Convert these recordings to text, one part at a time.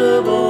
impossible.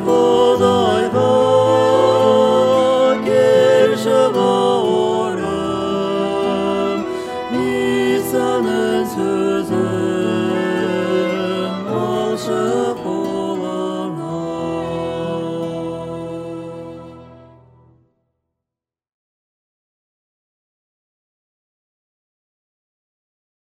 Oh.